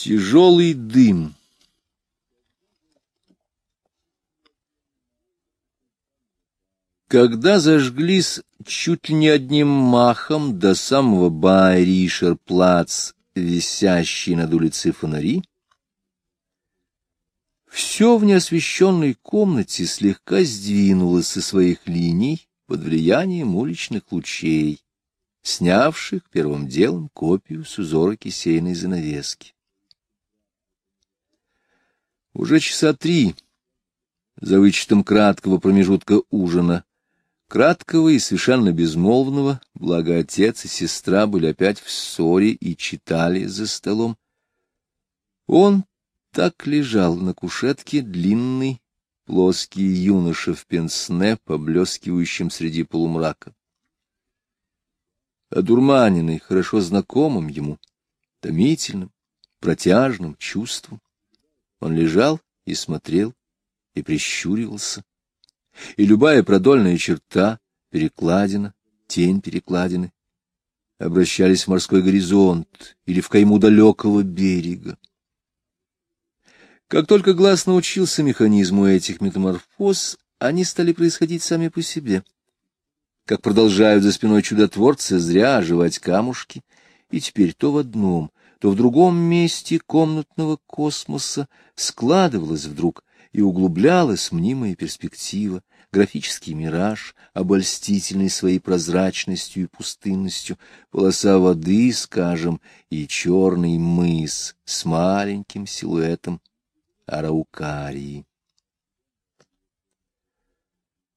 Тяжелый дым Когда зажглись чуть ли не одним махом до самого Байришер-плац, висящий над улицей фонари, все в неосвещенной комнате слегка сдвинулось со своих линий под влиянием уличных лучей, снявших первым делом копию с узора кисейной занавески. Уже часа три, за вычетом краткого промежутка ужина, краткого и совершенно безмолвного, благо отец и сестра были опять в ссоре и читали за столом. Он так лежал на кушетке длинный, плоский юноша в пенсне, поблескивающем среди полумрака. Одурманенный, хорошо знакомым ему, томительным, протяжным чувством, он лежал и смотрел, и прищуривался, и любая продольная черта, перекладина, тень перекладины обращались в морской горизонт или в кайму далекого берега. Как только глаз научился механизму этих метаморфоз, они стали происходить сами по себе. Как продолжают за спиной чудотворца зря оживать камушки, и теперь то в одном, то в другом месте комнатного космоса складывалась вдруг и углублялась мнимая перспектива, графический мираж, обольстительный своей прозрачностью и пустынностью, полоса воды, скажем, и черный мыс с маленьким силуэтом араукарии.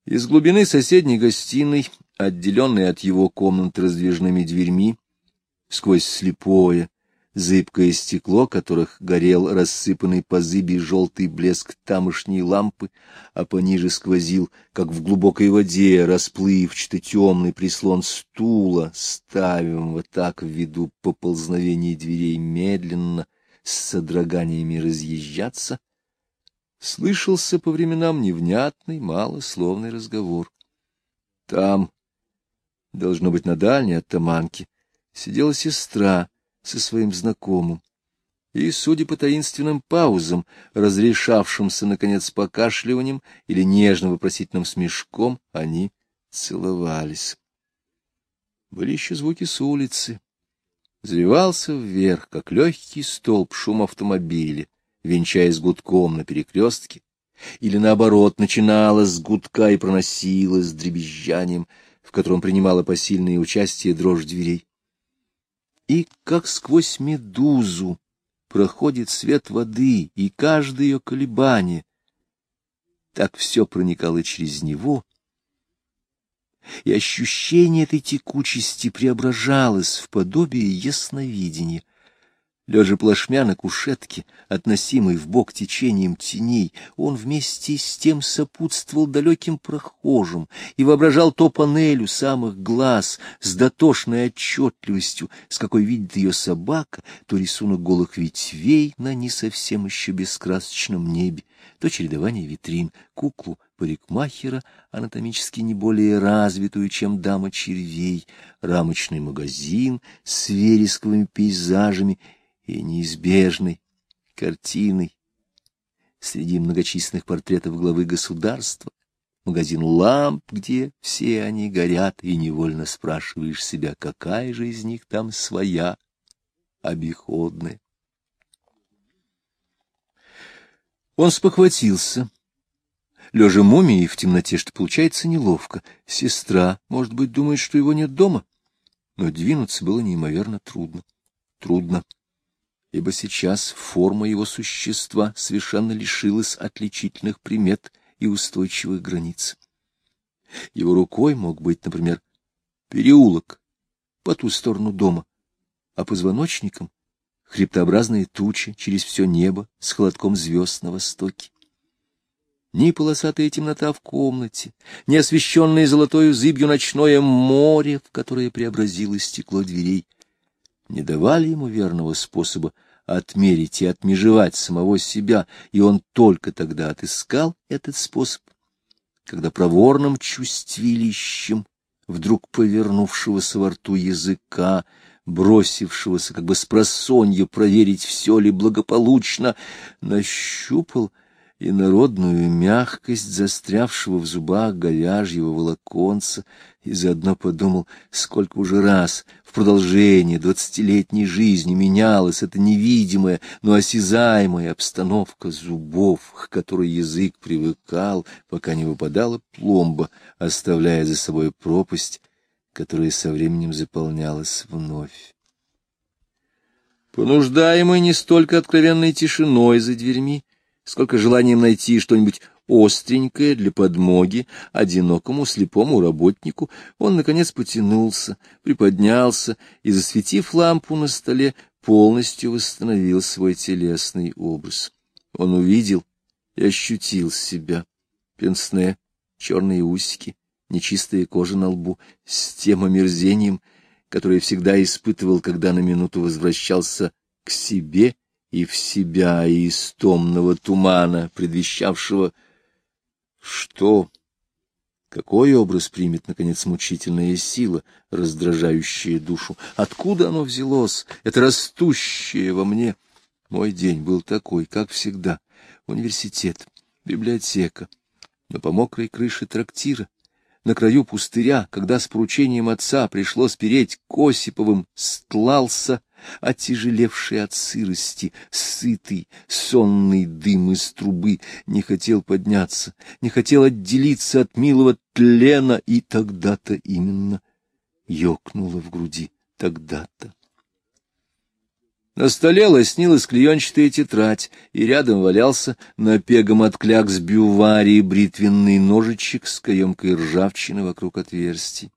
Из глубины соседней гостиной, отделенной от его комнаты раздвижными дверьми, сквозь слепое, зыбкое стекло, которых горел рассыпанный по зыбе желтый блеск тамошней лампы, а пониже сквозил, как в глубокой воде, расплывчатый темный прислон стула, ставимого так в виду поползновений дверей медленно, с содроганиями разъезжаться, слышался по временам невнятный, малословный разговор. Там, должно быть, на дальней оттаманке, сидела сестра, со своим знакомым. И, судя по таинственным паузам, разрешавшимся, наконец, покашливанием или нежно-вопросительным смешком, они целовались. Были еще звуки с улицы. Взвивался вверх, как легкий столб шум автомобиля, венчаясь гудком на перекрестке, или, наоборот, начиналась с гудка и проносилась с дребезжанием, в котором принимала посильное участие дрожь дверей и как сквозь медузу проходит свет воды и каждое ее колебание. Так все проникало через него, и ощущение этой текучести преображалось в подобие ясновидения. Лежа плашмя на кушетке, относимый в бок течением теней, он вместе с тем сопутствовал далеким прохожим и воображал то панель у самых глаз с дотошной отчетливостью, с какой видит ее собака, то рисунок голых ветвей на не совсем еще бескрасочном небе, то чередование витрин, куклу, парикмахера, анатомически не более развитую, чем дама червей, рамочный магазин с вересковыми пейзажами и неизбежной картиной среди многочисленных портретов главы государства, магазин ламп, где все они горят, и невольно спрашиваешь себя, какая же из них там своя, обиходная. Он спохватился. Лежа мумией в темноте, что получается неловко. Сестра, может быть, думает, что его нет дома. Но двинуться было неимоверно трудно. Трудно ибо сейчас форма его существа совершенно лишилась отличительных примет и устойчивых границ. Его рукой мог быть, например, переулок по ту сторону дома, а позвоночником — хребтообразные тучи через все небо с холодком звезд на востоке. Ни полосатая темнота в комнате, ни освещенное золотою зыбью ночное море, в которое преобразилось стекло дверей — не давали ему верного способа отмерить и отмежевать самого себя, и он только тогда отыскал этот способ, когда проворным чувствилищем, вдруг повернувшегося во рту языка, бросившегося как бы с просонья проверить, все ли благополучно, нащупал и народную мягкость застрявшего в зубах говяжьего волоконца, и заодно подумал, сколько уже раз в продолжении двадцатилетней жизни менялась эта невидимая, но осязаемая обстановка зубов, к которой язык привыкал, пока не выпадала пломба, оставляя за собой пропасть, которая со временем заполнялась вновь. Понуждаемый не столько откровенной тишиной за дверьми, сколько желанием найти что-нибудь остренькое для подмоги одинокому слепому работнику, он, наконец, потянулся, приподнялся и, засветив лампу на столе, полностью восстановил свой телесный образ. Он увидел и ощутил себя. Пенсне, черные усики, нечистая кожа на лбу, с тем омерзением, которое всегда испытывал, когда на минуту возвращался к себе и в себя из томного тумана, предвещавшего, что, какой образ примет, наконец, мучительная сила, раздражающая душу? Откуда оно взялось, это растущее во мне? Мой день был такой, как всегда. Университет, библиотека, но по мокрой крыше трактира, на краю пустыря, когда с поручением отца пришлось переть к Осиповым, стлался отяжелевший от сырости, сытый, сонный дым из трубы, не хотел подняться, не хотел отделиться от милого тлена, и тогда-то именно ёкнуло в груди, тогда-то. На столе лоснилась клеенчатая тетрадь, и рядом валялся напегом от клякс бюварии бритвенный ножичек с каемкой ржавчины вокруг отверстий.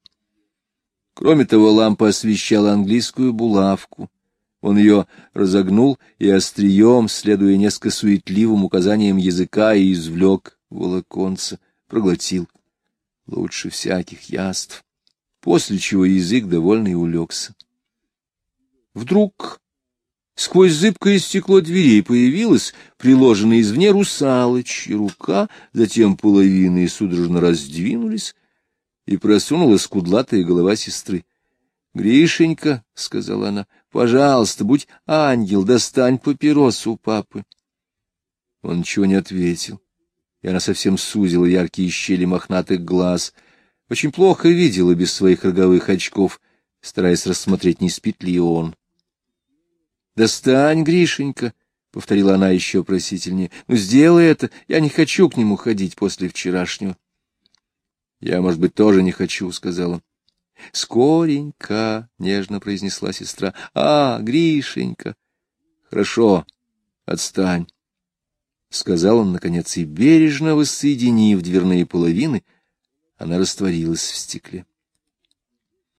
Кроме того, лампа освещала английскую булавку. Он ее разогнул и острием, следуя несколько суетливым указаниям языка, и извлек волоконца, проглотил. Лучше всяких яств. После чего язык довольный улегся. Вдруг Сквозь зыбкое стекло дверей появилась приложенная извне русалочья рука, затем половины судорожно раздвинулись, и просунулась кудлатая голова сестры. — Гришенька, — сказала она, — пожалуйста, будь ангел, достань папиросу у папы. Он ничего не ответил, и она совсем сузила яркие щели мохнатых глаз, очень плохо видела без своих роговых очков, стараясь рассмотреть, не спит ли он. — Достань, Гришенька, — повторила она еще просительнее. — Ну, сделай это, я не хочу к нему ходить после вчерашнего. — Я, может быть, тоже не хочу, — сказала. — Скоренько, — нежно произнесла сестра. — А, Гришенька. — Хорошо, отстань, — сказал он, наконец, и бережно воссоединив дверные половины, она растворилась в стекле.